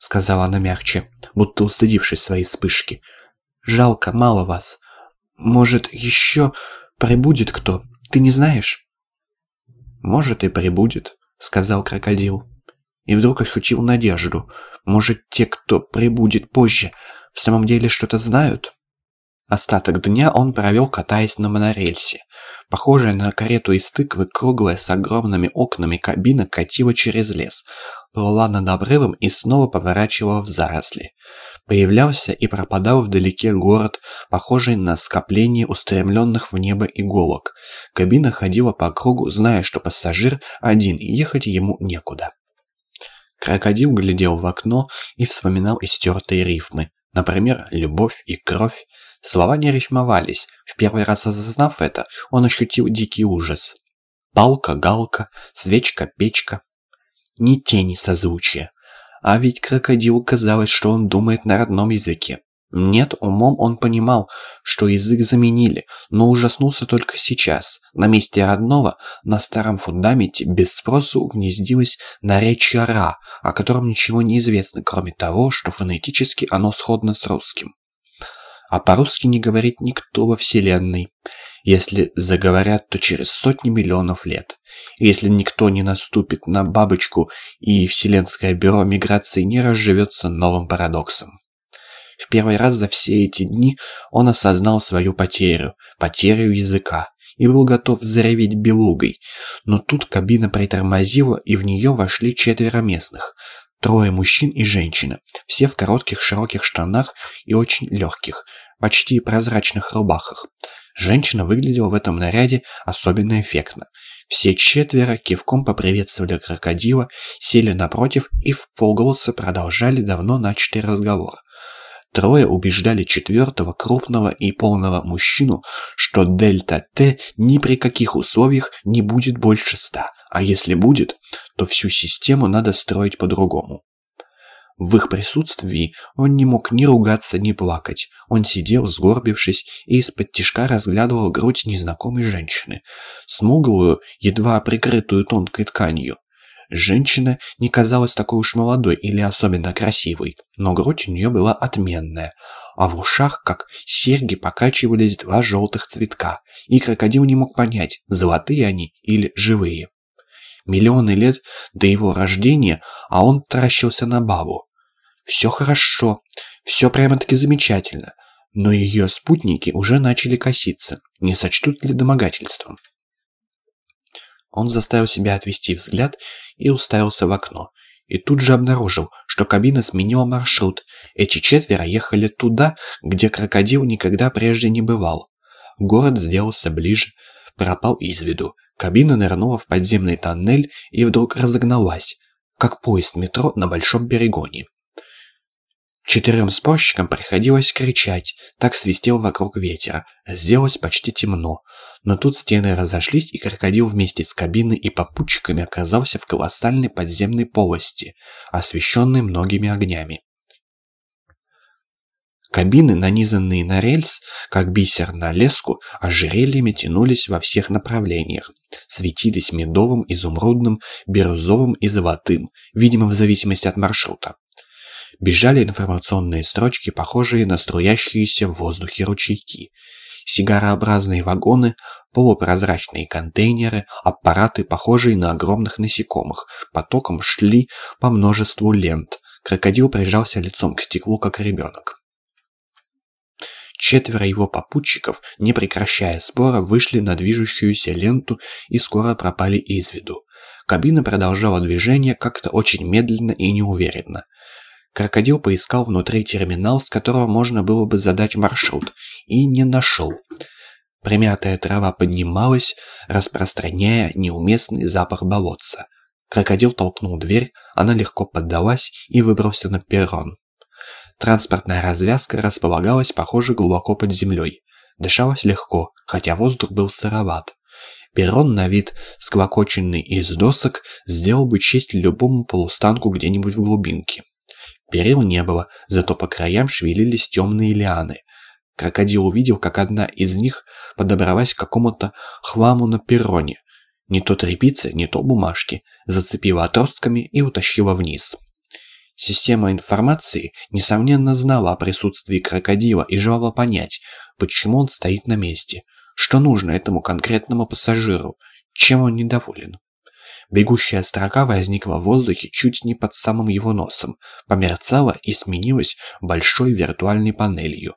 сказала она мягче, будто устыдившись своей вспышки. «Жалко, мало вас. Может, еще прибудет кто? Ты не знаешь?» «Может, и прибудет», — сказал крокодил. И вдруг ощутил надежду. «Может, те, кто прибудет позже, в самом деле что-то знают?» Остаток дня он провел, катаясь на монорельсе. Похожая на карету из тыквы, круглая с огромными окнами кабина катила через лес, плыла над обрывом и снова поворачивала в заросли. Появлялся и пропадал вдалеке город, похожий на скопление устремленных в небо иголок. Кабина ходила по кругу, зная, что пассажир один и ехать ему некуда. Крокодил глядел в окно и вспоминал истертые рифмы. Например, «любовь» и «кровь». Слова не рифмовались. В первый раз осознав это, он ощутил дикий ужас. Палка, галка, свечка, печка. Ни тени созвучия. А ведь крокодилу казалось, что он думает на родном языке. Нет, умом он понимал, что язык заменили, но ужаснулся только сейчас. На месте родного, на старом фундаменте, без спросу угнездилось наречие Ра, о котором ничего не известно, кроме того, что фонетически оно сходно с русским. А по-русски не говорит никто во Вселенной. Если заговорят, то через сотни миллионов лет. Если никто не наступит на бабочку и Вселенское бюро миграции не разживется новым парадоксом. В первый раз за все эти дни он осознал свою потерю, потерю языка, и был готов зареветь белугой. Но тут кабина притормозила, и в нее вошли четверо местных. Трое мужчин и женщина, все в коротких широких штанах и очень легких, почти прозрачных рубахах. Женщина выглядела в этом наряде особенно эффектно. Все четверо кивком поприветствовали крокодила, сели напротив и в полголоса продолжали давно начатый разговор. Трое убеждали четвертого крупного и полного мужчину, что дельта-Т ни при каких условиях не будет больше ста, а если будет, то всю систему надо строить по-другому. В их присутствии он не мог ни ругаться, ни плакать. Он сидел, сгорбившись, и из-под тишка разглядывал грудь незнакомой женщины, смуглую, едва прикрытую тонкой тканью. Женщина не казалась такой уж молодой или особенно красивой, но грудь у нее была отменная, а в ушах, как серьги, покачивались два желтых цветка, и крокодил не мог понять, золотые они или живые. Миллионы лет до его рождения, а он таращился на бабу. Все хорошо, все прямо-таки замечательно, но ее спутники уже начали коситься, не сочтут ли домогательством. Он заставил себя отвести взгляд и уставился в окно. И тут же обнаружил, что кабина сменила маршрут. Эти четверо ехали туда, где крокодил никогда прежде не бывал. Город сделался ближе, пропал из виду. Кабина нырнула в подземный тоннель и вдруг разогналась, как поезд метро на большом перегоне. Четырем спорщикам приходилось кричать, так свистел вокруг ветер. Сделалось почти темно. Но тут стены разошлись, и крокодил вместе с кабиной и попутчиками оказался в колоссальной подземной полости, освещенной многими огнями. Кабины, нанизанные на рельс, как бисер на леску, ожерельями тянулись во всех направлениях. Светились медовым, изумрудным, бирюзовым и золотым, видимо, в зависимости от маршрута бежали информационные строчки, похожие на струящиеся в воздухе ручейки. Сигарообразные вагоны, полупрозрачные контейнеры, аппараты, похожие на огромных насекомых, потоком шли по множеству лент. Крокодил прижался лицом к стеклу, как ребенок. Четверо его попутчиков, не прекращая спора, вышли на движущуюся ленту и скоро пропали из виду. Кабина продолжала движение как-то очень медленно и неуверенно. Крокодил поискал внутри терминал, с которого можно было бы задать маршрут, и не нашел. Примятая трава поднималась, распространяя неуместный запах болотца. Крокодил толкнул дверь, она легко поддалась и выбрался на перрон. Транспортная развязка располагалась, похоже, глубоко под землей. Дышалось легко, хотя воздух был сыроват. Перрон на вид, склокоченный из досок, сделал бы честь любому полустанку где-нибудь в глубинке. Перил не было, зато по краям шевелились темные лианы. Крокодил увидел, как одна из них подобралась к какому-то хламу на перроне. Не то тряпицы, не то бумажки, зацепила отростками и утащила вниз. Система информации, несомненно, знала о присутствии крокодила и желала понять, почему он стоит на месте, что нужно этому конкретному пассажиру, чем он недоволен. Бегущая строка возникла в воздухе чуть не под самым его носом, померцала и сменилась большой виртуальной панелью,